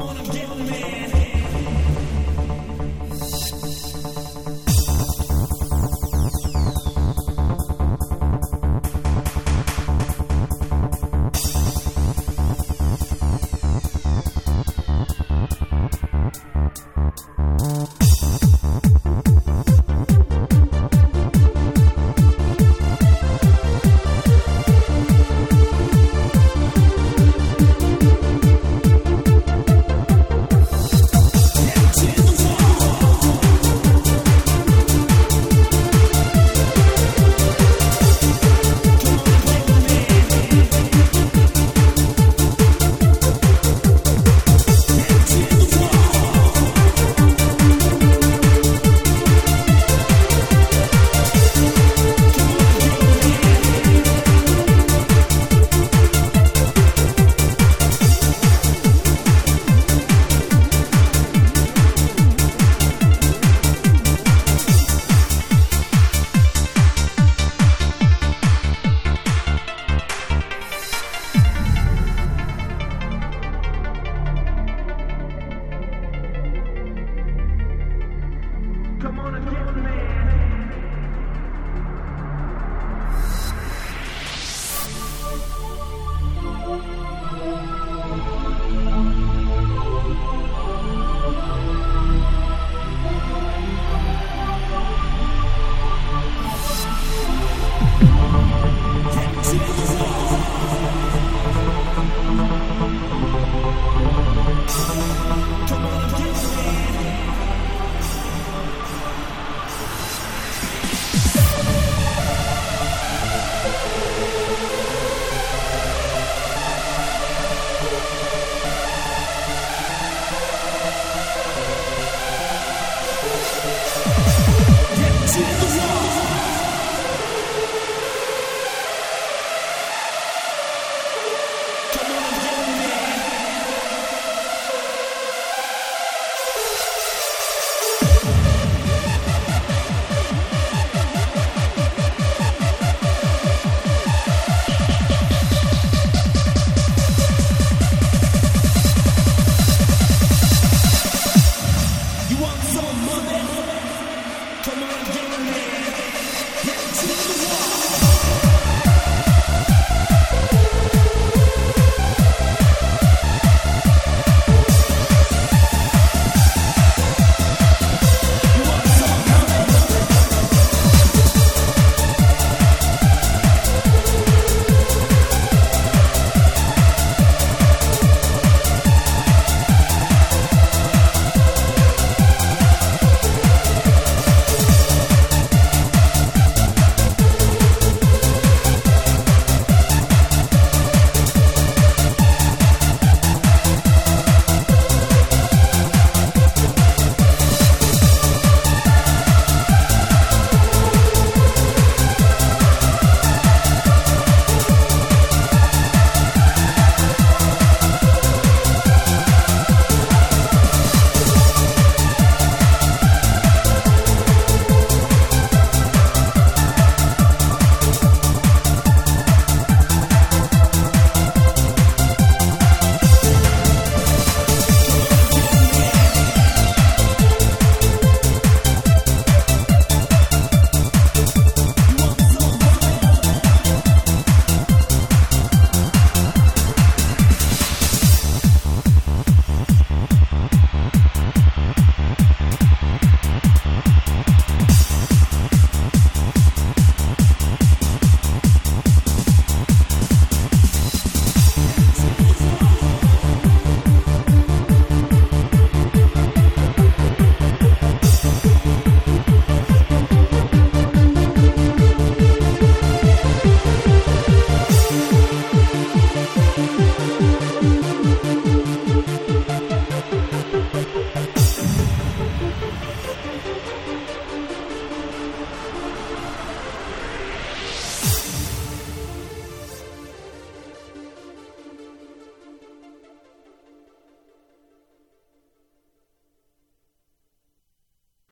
I'm on a dead man. to the wall.